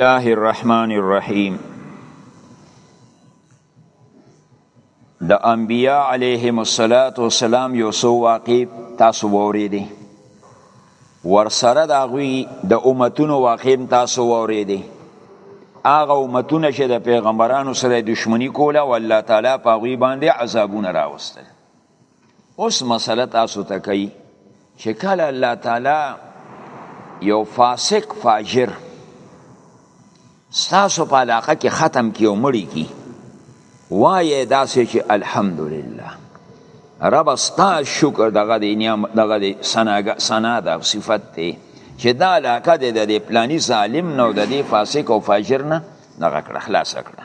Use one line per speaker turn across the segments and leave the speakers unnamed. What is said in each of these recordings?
الله الرحمن الرحیم د انبیاء علیهم الصلاۃ والسلام یو سو واقع تاسو ووریدي ورسره د غوی د امتونو واقع تاسو ووریدي هغه امتونه چې د پیغمبرانو سره دښمنی کوله او الله تعالی په غوی باندې عذابونه راوستل اوس مسله تاسو ته کوي چې کله الله تعالی یو فاسق فاجر ستاسو په علاقه کې ختم کی او مړی کی وایه داسې چې الحمدلله رب ستا شکر دغه دی نعم دغه دی سناګه سنا ده صفت دی چې دا علاقه د دې پلانی ظالم نو د دې فاسق او فاجر نه دغه کړه خلاص کړه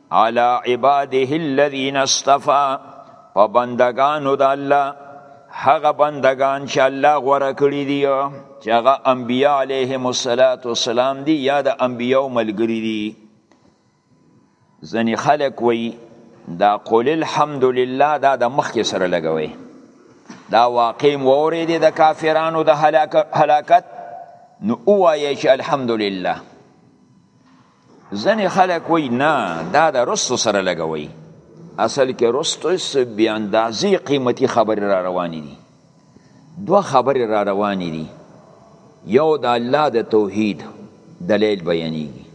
علی عباده الذین اصطفى په بندگانو د الله هغه بندگان چې الله غوړه کړی دی چې هغه انبیاء علیهم السلام دی یا د انبیاء ملګری دی ځنې خلک وایي دا قول الحمد لله دا د مخکې سره لګوي دا واقع مورې دی د کافرانو د هلاکت نو اوایه چې الحمد لله ځنې خلک وایي نه دا د رستو سره لګوي اصل کې رستو څه بې اندازې قیمتي خبرې را روانې دي دوه خبرې را روانې دي یو د الله د توحید دلیل بیانېږي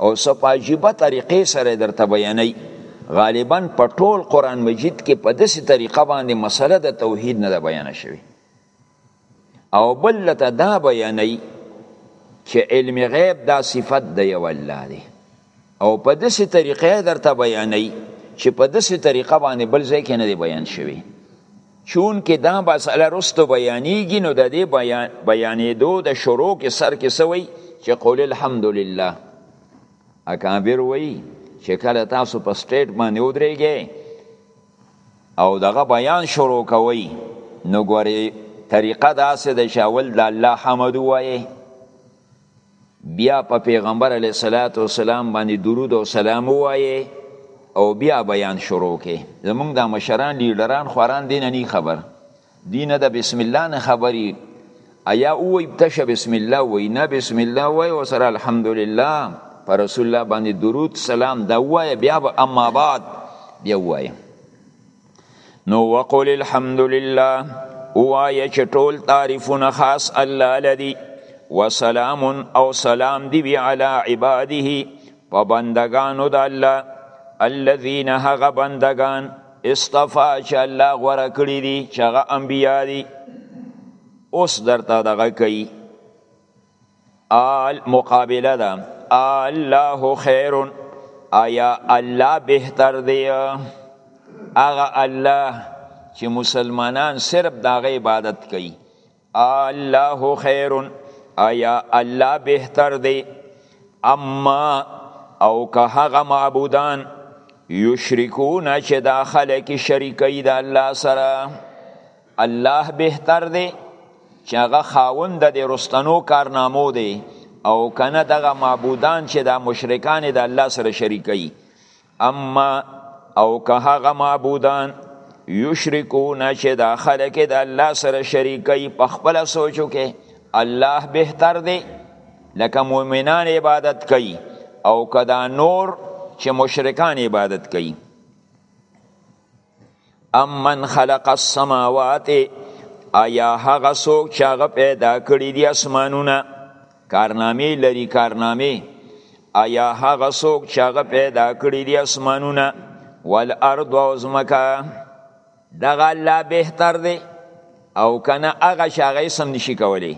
او څه په عجیبه طریقې سره درته بیانوي غالبا په ټول قرآن مجید کې په داسې طریقه باندې مسله د توحید نه ده بیانه شوې او بل لته دا بیانوي چې علم غیب دا صفت دی یو الله دی او په داسې طریقه درته بیانوي چې په داسې طریقه باندې بل ځای کې نه دی بیان شوی چون کې دا مسله رستو بیانېږي نو د دې بیان بیانېدو د شروع کې سر کې سوی چې قول الحمدلله اکابر وایي چې کله تاسو په سټیټ باندې ودرېږئ او دغه بیان شروع کوي نو ګوري طریقه داسې ده چې اول د الله حمد وایي بیا په پیغمبر علیه الصلاۃ والسلام باندې درود او سلام وایي او بیا بیان شروع کې زمونږ د مشران لیډران خوران دین نه خبر دینه د بسم الله نه خبري ایا وای تشه بسم الله وای نه بسم الله وای او سره الحمدلله پر رسول الله باندې درود سلام دا وای بیا به اما بعد بیا وای نو وقول الحمدلله وای چې ټول تعریفونه خاص الله لدی وسلام او سلام دی بی علی عباده په بندگانو د الله الذين هغه بندگان استفا چې الله غوره کړی دي چې هغه انبیا دي اوس درته دغه کوي آل مقابله ده الله خیر آیا الله بهتر دی هغه الله چې مسلمانان صرف دغه عبادت کوي الله خیر ایا الله بهتر دی اما او که هغه معبودان یشرکون چې دا خلک شریکي د الله سره الله بهتر دی چې هغه خاوند د رستنو کارنامو دی او کنه دغه معبودان چې دا مشرکان د الله سره شریکي اما او که هغه معبودان یشرکون چې دا خلک د الله سره شریکي په خپل سوچو کې الله بهتر دی لکه مؤمنان عبادت کوي او کدا نور چې مشرکان عبادت کوي امن خلق السماوات ایا هغه څوک چې هغه پیدا کړی دی اسمانونه کارنامې لري کارنامې ایا هغه څوک چې هغه پیدا کړی دی اسمانونه والارض او زمکا دغه الله بهتر دی او کنه هغه چې هغه سم نشي کولی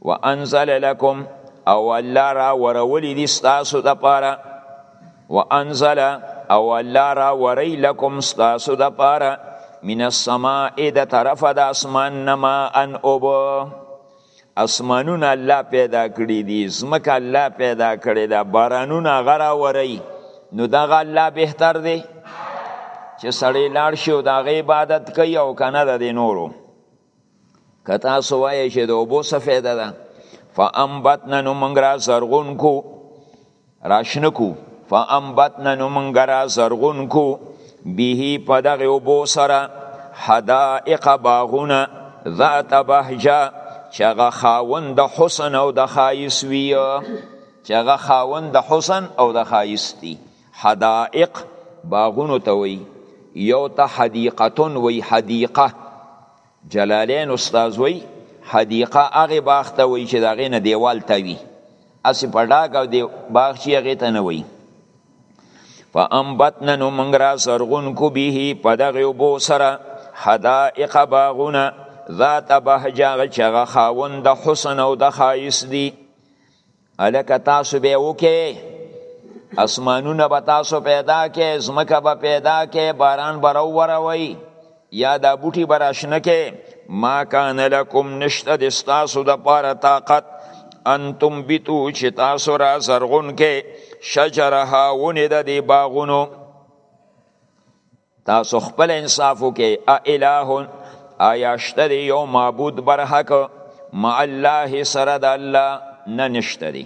وانزل لكم او الله را ورولي دي ستاسو د پاره وانزل او الله را وري لكم ستاسو د پاره من السماء د طرف د اسمان نما ان اوب اسمانونه الله پیدا کړی دي زمکه الله پیدا کړی دا بارانونه غرا وري نو دغه الله بهتر دی چې سړی لاړ شي او د عبادت کوي او کنه د نورو کتا سو وایې چې د اوبو څه فایده ده فانبتنا نو موږ را زرغون کو راشنه کو فانبتنا نو موږ را زرغون کو به په دغه اوبو سره حدائق باغونه ذات بهجه چې هغه خاوند د حسن او د ښایست وي چې هغه خاوند د حسن او د ښایست دي حدائق باغونو ته وی یو ته حدیقتون وی حدیقه جلالین استاذ وی حدیقه هغه باغ ته وی چې دغه نه دیوال ته وی اسی په ډاګه دی باغ چې هغه ته نه وی فانبتنا نو موږ را زرغون کو به په دغه اوبو سره حدائق باغونه ذات بهجه چغه خاوند د حسن او د خایس دی الکه تاسو به وکې اسمانونه به تاسو پیدا کې زمکه به پیدا کې باران به راوروي یا دا بوټي به راشنه کې ما کان لکم نشته د ستاسو د پاره طاقت انتم بیتو چې تاسو را زرغون کې شجرها ونې د دې باغونو تاسو خپل انصاف وکي ا اله آیا شته دی یو معبود بر حق مع الله سره د الله نه نشته دی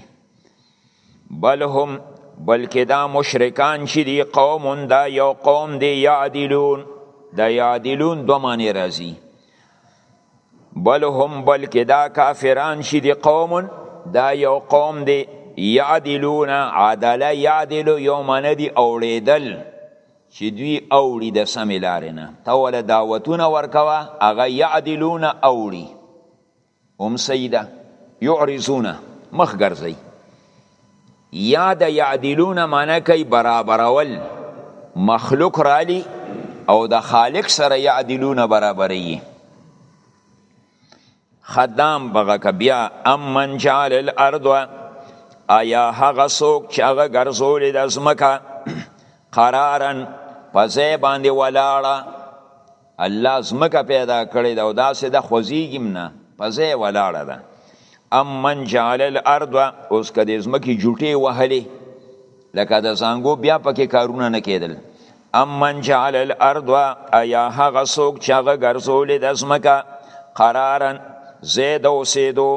بل هم بلکې دا مشرکان چې دی قوم دا یو قوم دی یعدلون دا یعدلون دو معنی راځي بل هم بلکې دا کافران چې دی قوم دا یو قوم دی یعدلون عدل یعدل یو معنی دی اوړېدل چې دوی اوړي د سمې لارې نه ته وله دعوتونه ورکوه هغه یعدلونه اوړي هم سیده یعرضونه مخ ګرځي یا د یعدلونه معنی کوي برابرول مخلوق رالی او د خالق سره یعدلونه برابري خدام بغه که بیا ام من جعل الارض ایا هغه څوک چې هغه ګرځولې د ځمکه قرارن په ځای باندې ولاړه الله ځمکه پیدا کړې ده او داسې د خوځېږي هم نه په ځای ولاړه ده ام من جعل الارض اوس که د ځمکې جوټې وهلې لکه د زانګو بیا پکې کارونه نه کېدل امن جعل الارض ایا هغه څوک چې هغه ګرځولې د ځمکه قرارا زید اوسېدو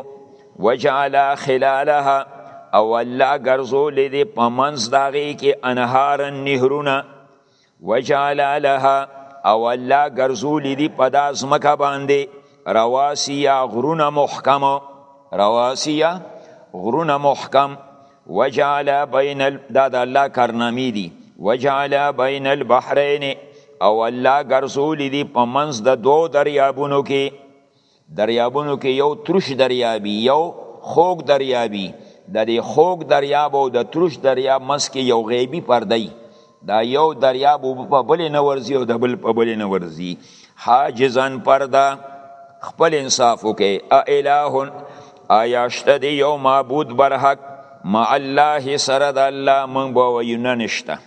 وجعل خلالها او الله ګرځولې دې په منځ د هغې کې انهارا نهرونه وجعل لها او الله ګرځولې دې په دا ځمکه باندې رواسی یا غرونه محکم رواسی یا غرونه محکم وجعل بین ال... دا د الله کارنامې دي وجعل بین البحرین او الله ګرځولي دي په منځ د دوو دریابونو کې دریابونو کې یو ترش دریابي یو خوږ دریابي د دې خوږ دریاب او د ترش دریاب منځ کې یو غیبي پردی دا یو دریاب په بل نه ورزی او د بل په بل نه ورزی حاجزن پردا خپل انصاف وکي ا الہون آیا شته دی یو معبود بر حق مع الله سره د الله من بو وینه نشته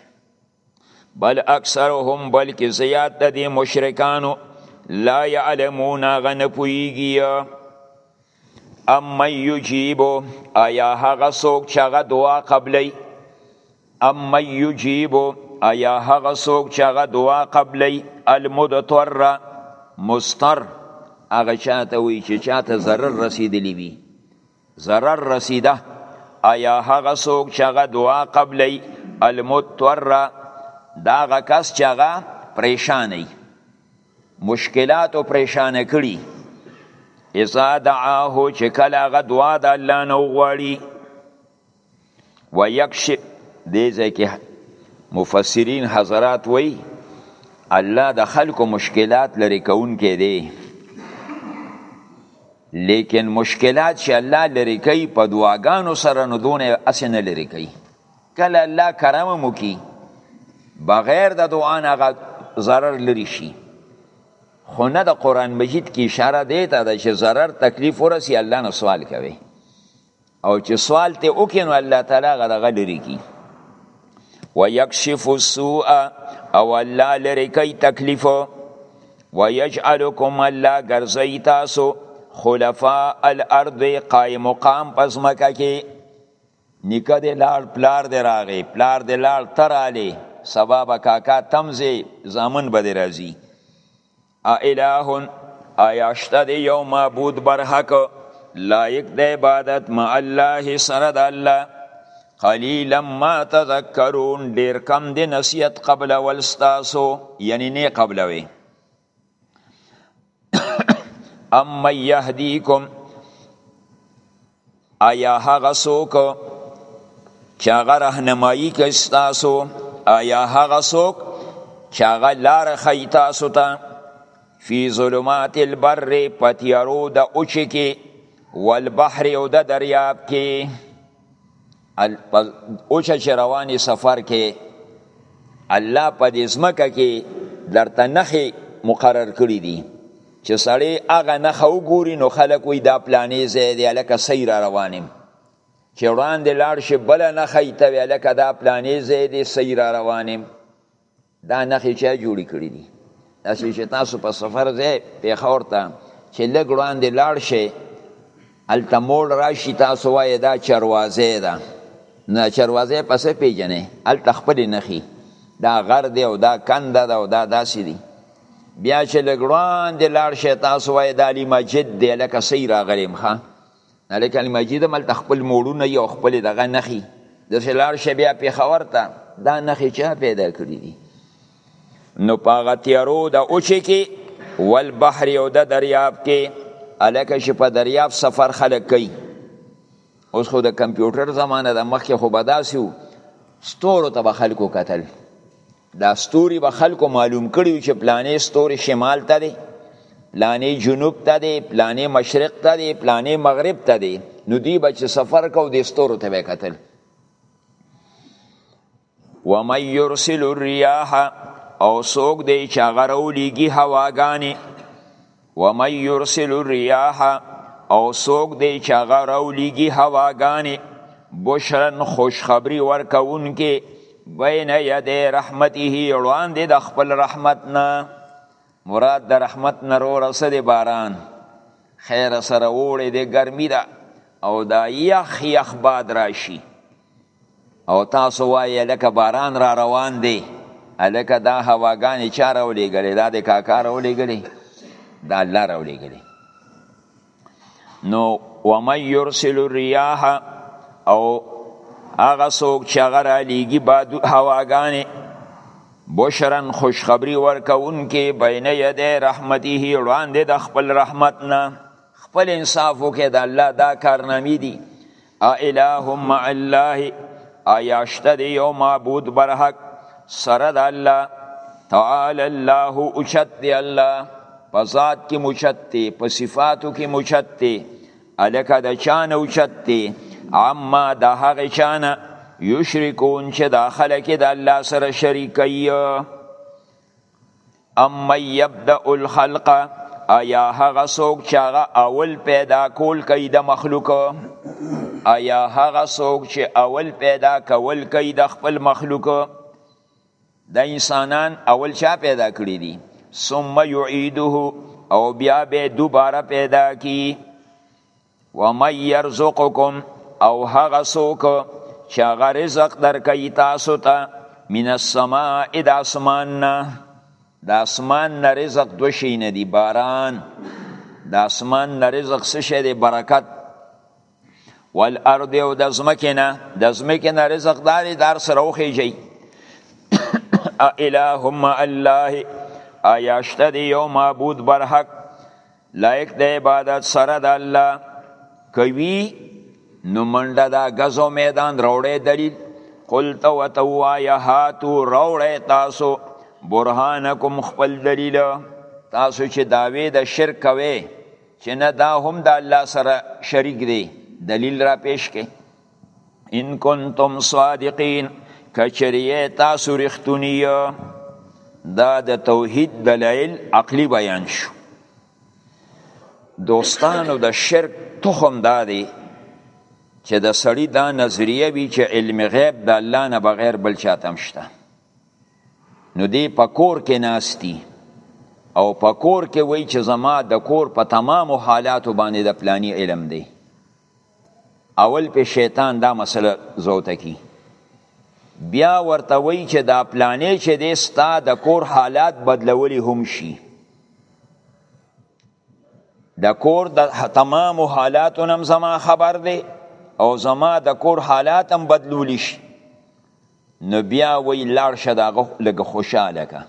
بل اکثرهم بلکې زیات د دې مشرکانو لا يعلمون غن پویږي ام یجیبو آیا هغه څوک چې هغه دعا قبلې ام من یجیب ایا هغه څوک چې هغه دعا قبلی المدتر مستر هغه چاته وی چې چاته ضرر رسیدلی وی ضرر رسیده ایا هغه څوک چې هغه دعا قبلی المدتر دا هغه کس چې هغه پریشان ای مشکلات او پریشان کړي اذا دعاه چې کله هغه دعا د الله نه وغواړي و یکشف دې ځای کې مفسرین حضرات وای الله د خلکو مشکلات لري کون کې دي لیکن مشکلات چې الله لري کوي په دعاګانو سره نو دونه اسنه لري کوي کله الله کرم مو کی بغیر د دعا نه غ zarar لري شي خو نه د قران مجید کې اشاره دی ته چې zarar تکلیف ورسی الله نه سوال کوي او چې سوال ته وکړي نو الله تعالی هغه دغه لرې کړي ویکشف السوء او الله لرې کوي تکلیف ویجعلکم الله ګرځوي تاسو خلفاء الارض قائم مقام په ځمکه کې نیکه دې لاړ پلار دې راغی پلار دې لاړ ته رالی سبا به کاکا تمځې زامن به دې راځي اله آیا شته دی یو معبود برحق لایق د عبادت ما الله سره د الله قلیلا ما تذکرون ډیر کم دی نصیحت قبل ولستاسو یعنی نه قبلوي ام یهدیکم ایا هغه څوک چې هغه رهنمایي کوي ستاسو ایا هغه څوک چې هغه لاره ښیي تاسو ته فی ظلمات البر په تیارو د اوچې کې والبحر او د دریاب کې اوچه چې رواني سفر کې الله په دې ځمکه کې درته نخې مقرر کړي دي چې سړی هغه نخه وګوري نو خلک وي دا پلانې ځای دی هلکه صحیح را روان یم چې وړاندې لاړ شي بله نخه یې ته وي هلکه دا پلانې ځای دی صحیح را روان یم دا نښې چا جوړې کړې دي؟ داسې چې تاسو په سفر ځای پېښور ته چې لږ وړاندې لاړ شئ هلته موړ راشي تاسو وایې دا چروازی ده نو دا چروازی په څه پېژنئ هلته خپلې نښې دا غر دی او دا کنده ده او دا داسې دي بیا چې لږ وړاندې لاړ شئ تاسو وایې دا علي مسجد دی لکه صحیح راغلی یم ښه ملک المجید هم هلته خپل موړونه یي او خپلې دغه نښې داسې لاړ شه بیا پېښور ته دا نښې چا پیدا کړي دي نو په هغه تیارو د اوچې کې والبحر او د دریاب کې هلکه چې په دریاب سفر خلک کوي اوس خو د کمپیوټر زمانه ده مخکې خو به داسې و ستورو ته به خلکو کتل دا ستوري به خلکو معلوم کړي چې پلانې ستوري شمال ته دی پلانې جنوب ته دی پلانې مشرق ته دی پلانې مغرب ته دی نو دی به چې سفر کو د ستورو ته به کتل ومن يرسل الرياح او سوق دی چې هغه راولېږي هواګانې ومن يرسل الرياح او سوک دی چې هغه راولیږي هواګانې بشرن خوشخبری ورکوونکې بین یدی رحمته وړاندې د خپل رحمت نه مراد د رحمت نه رو رسه دی باران خیر سره وړې دی ګرمي ده او دا یخ یخ باد راشي او تاسو وایې لکه باران را روان دی الکه دا هواګانې چا راولېږلې دا د کاکا راولېږلې دا الله راولېږلې نو ومن یرسل الرياح او هغه څوک چې هغه رالیږي باد هواګانې بشرن خوشخبری ورکوونکې بین یدی رحمته وړاندې د خپل رحمت نه خپل انصاف وکړي د الله دا کارنامې دي اله مع الله آیا شته دی یو معبود بر حق سره د الله تعالی الله اوچت دی الله په ذات کې موچت دی په صفاتو کې موچت دی الکه د چانه اوچت دی عما د هغه چانه یشرکون چې د خلک د الله سره شریکي اما یبدا الخلق ایا هغه څوک چې هغه اول پیدا کول کوي د مخلوق ایا هغه څوک چې اول پیدا کول کوي د خپل مخلوق د انسانان اول چا پیدا کړی دي ثم یعیده او بیا به دوباره پیدا کی ومن يرزقكم او هغه څوک چې هغه رزق درکوي تاسو ته من السماء د اسمان نه د اسمان نه رزق دو شي نه دي باران د اسمان نه رزق څه شي دی برکت والارض او د ځمکې نه د ځمکې نه رزق دار دار سره وخیږي الهما الله آیا شته دی یو معبود برحق لایق د عبادت سره د الله کوي نو منډه دا غزو میدان روړې دلیل قل تو وتوا یهاتو روړې تاسو برهانکم خپل دلیل تاسو چې داوی د شرک کوي چې نه دا هم د الله سره شریک دی دلیل را پیش کې ان کنتم صادقین کچریه تاسو رښتونی دا د توحید دلایل عقلی بیان شو دوستانو د شرک تخم دا دی چې د سړی دا نظریه وی چې علم غیب د الله نه بغیر بل چاته مشته نو دی په کور کې ناشتي او په کور کې وای چې زما د کور په تمامو حالاتو باندې د پلانی علم دی اول په شیطان دا مسله زوته کی بیا ورته وی چې دا پلانې چې د ستا د کور حالات بدلولی هم شي د کور د تمام حالاتو نم زما خبر دی او زما د کور حالات هم بدلولی شي نو بیا وی لاړ شه دغه لګ خوشاله کا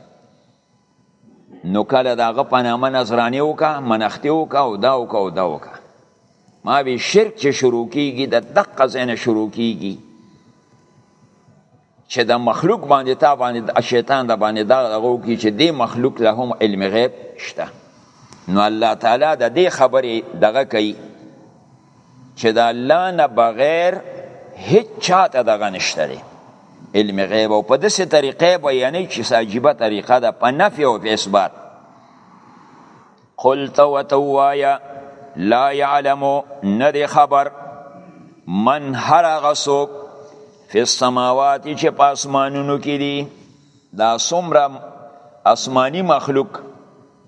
نو کله دا غ په نامه نظرانه وکا منخته وکا او دا وکا او دا وکا ما به شرک چې شروع کیږي د دقه زنه شروع کیږي چې د مخلوق باندې تا باندې شیطان د باندې دا غو کی چې دی مخلوق له هم علم غیب شته نو الله تعالی د دې خبرې دغه کوي چې د الله نه بغیر هیڅ چاته دغه نشته دی علم غیب او په داسې طریقې بیانې چې عجیبه طریقه ده په نفي او په اثبات قلت وتوایا لا يعلم ندی خبر من هر غسوب فی السماوات چې په اسمانونو کې دي دا څومره اسماني مخلوق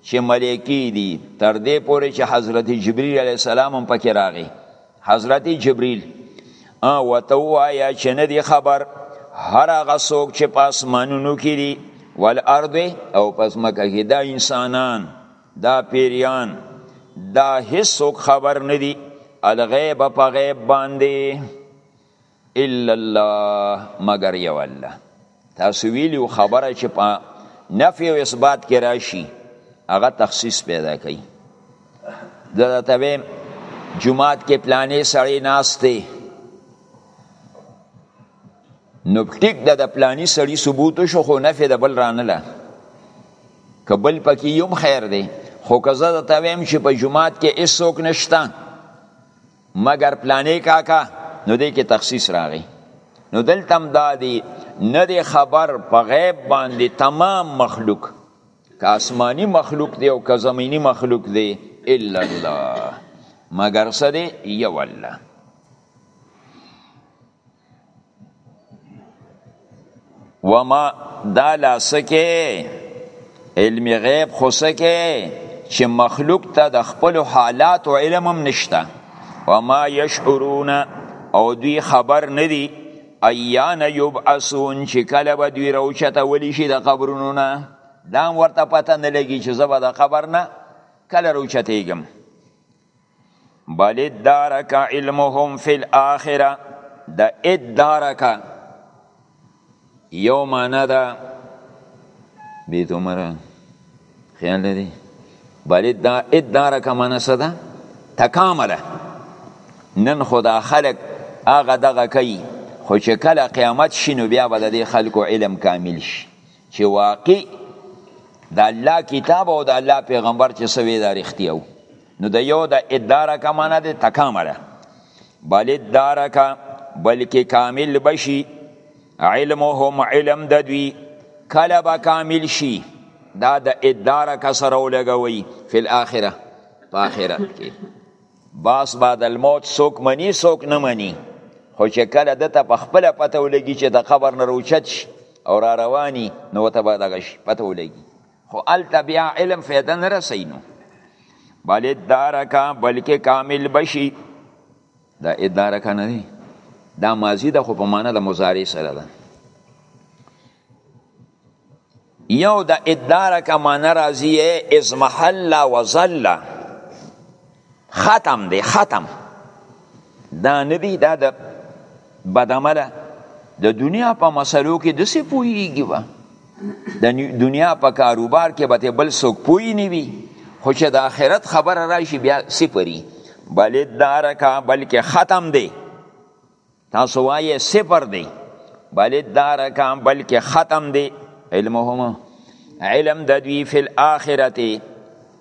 چې ملائکی دي تر دې پورې چې حضرت جبرئیل علی السلام هم پکې راغی حضرت جبرئیل او ته وایا چې نه دی خبر هر هغه څوک چې په اسمانونو کې دي والارض او پس مکه کې دا انسانان دا پیریان دا هیڅوک خبر نه دي الغیب په غیب باندې الا الله مگر یو الله تاسو ویلیو خبره چې په نفی او اثبات کې راشي هغه تخصیص پیدا کوي دا ته ویم جمعات کې پلانې سړی ناشته نو ټیک د پلانی سړی ثبوت شو خو نفی د بل رانله کبل پکې یوم خیر دی خو که زه ته ویم چې په جمعات کې هیڅوک نشته مګر پلانې کاکا نو دې کې تخصیص راغی نو دلته هم دا دی نه دی خبر په غیب باندې تمام مخلوق که آسمانی مخلوق دی او که زمینی مخلوق دی الا الله مګر سره یو الله وما دا لاسکه علم غیب خوسکه چې مخلوق ته د خپل حالات او علم هم نشته وما یشعرون او دوی خبر ندی ایان یبعثون چې کله به دوی روچته ولی شي د قبرونو نه دا ورته پته نه لګي چې زه به د قبر نه کله روچتېږم بل ادارک علمهم فی الاخره د ادارک یو معنا ده بیت عمر خیال لري بل ادارک معنا څه ده تکامله نن خدا خلق هغه دغه کوي خو چې کله قیامت شي نو بیا به د خلکو علم کامل شي چې واقع د الله کتاب او د الله پیغمبر چې سوي دا رښتیا نو د یو د اداره کا معنا د تکامله بل اداره کا بلکې کامل بشي علمهم علم د دوی کله به کامل شي دا د اداره کا سره ولګوي فل اخره په اخرت کې باس بعد الموت څوک مني څوک نه مني خو چې کله د ته په خپل پته ولګي چې د قبر نه روچت شي او را رواني نو ته به دغه شي پته ولګي خو الته بیا علم فایده نه رسي نو بل ادارکا بلکې کامل بشي دا ادارکا نه دی دا ماضی ده خو په معنا د مضارع سره ده یو د ادارک معنی راځي ازمحل و ظل ختم دی ختم دا ندی دا د بدعمله د دنیا په مسلو کې دسې پوهیږي و د دنیا په کاروبار کې به بل څوک پوی نه وي خو چې د آخرت خبره راشي بیا سپری بل دارکا بلکې ختم دی تاسو وایې صفر دی بلې دا رقم بلکې ختم دی علمهما علم د دوی فی الاخرت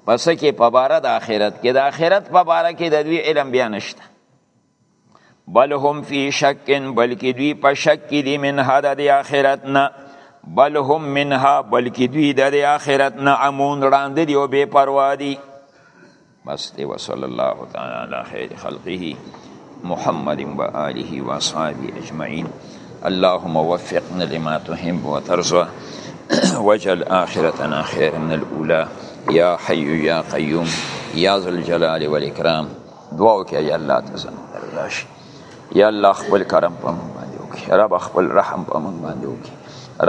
پس کې په باره د آخرت کې د آخرت په باره کې د دوی علم بیا نشته بل هم فی شک بلکې دوی په شک کې دي من هدا د آخرت نه بل هم منها بلکې دوی د آخرت نه امون وړاندې دي او بې پروا دي بس دی وصلی الله تعالی علی خیر خلقه محمد و آله و اصحابه اجمعین اللهم وفقنا لما تحب وترضى وجل آخرتنا خير من الأولى يا حي يا قيوم يا ذا الجلال والإكرام دعوك يا الله تزن الله یا الله خپل کرم په موږ باندې وکړي رب خپل رحم په موږ باندې وکړي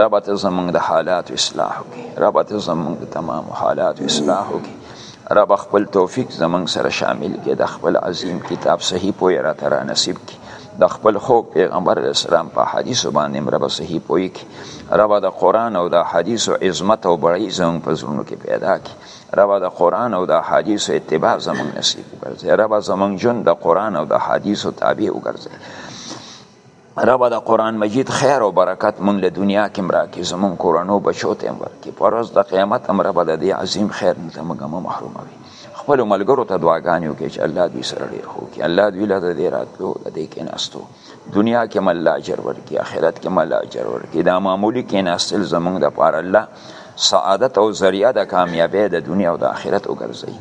رب ته زموږ د حالات اصلاح وکړي رب ته زموږ د تمام حالات اصلاح وکړي رب خپل توفیق زموږ سره شامل کړي د خپل عظیم کتاب صحیح پوی را تر نصیب کړي د خپل خو پیغمبر اسلام په حدیث باندې مربه صحیح پوي کی رب د قران او د حدیث او عظمت او بړی زموږ په زړونو کې پیدا کی ربا د قرآن او د حدیث اتباع زمون نصیب وګرځي ربا زمون جون د قرآن او د حدیث تابع وګرځي ربا د قرآن مجید خیر او برکت مونږ له دنیا کې مراکې زمون کورانو بچو ته ورکې پروز د قیامت هم ربا د دې عظیم خیر نه موږ محروم وي خپل ملګرو ته دعاګانې وکړي چې الله دوی سره ډیر خو کې الله دوی له دې راتلو د دې کې ناستو دنیا کې مل الله اجر ورکړي آخرت کې مل الله اجر ورکړي دا معمولی کې ناستل زمونږ د پاره الله سعادت او ذریعہ د کامیابی د دنیا او د آخرت وګرځي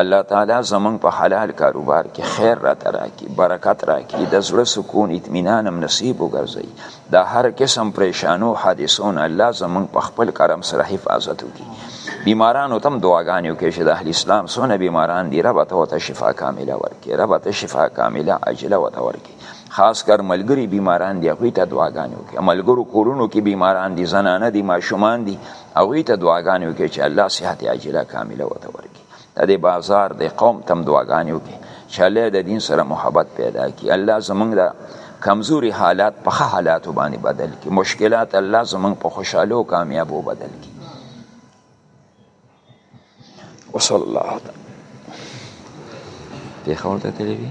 الله تعالی زمونږ په حلال کاروبار کې خیر را تراکي برکت راکړي د زړه سکون اطمینان هم نصیب وګرځي د هر قسم پریشانو حادثو نه الله زمونږ په خپل کرم سره حفاظت وکړي بیمارانو تم دعاګانې وکړي چې د اهل اسلام څونه بیماران دي رب ته وته شفا کامله ورکړي رب ته شفا کامله عاجله وته ورکړي خاص کر ملګری بیماران دي هغوی ته دعاګانې وکړي ملګرو کورونو کې بیماران دي زنانه دي ماشومان دي هغوی ته دعاګانې وکړي چې الله صحت عاجله کامله وته ورکړي د دې بازار د قوم تم دعاګانې وکړي چې الله د دین سره محبت پیدا کړي الله زمونږ د کمزوري حالات په ښه حالاتو باندې بدل کړي مشکلات الله زمونږ په خوشحالو او کامیابو بدل کړي وصلی الله تعالی پیښور ته تللی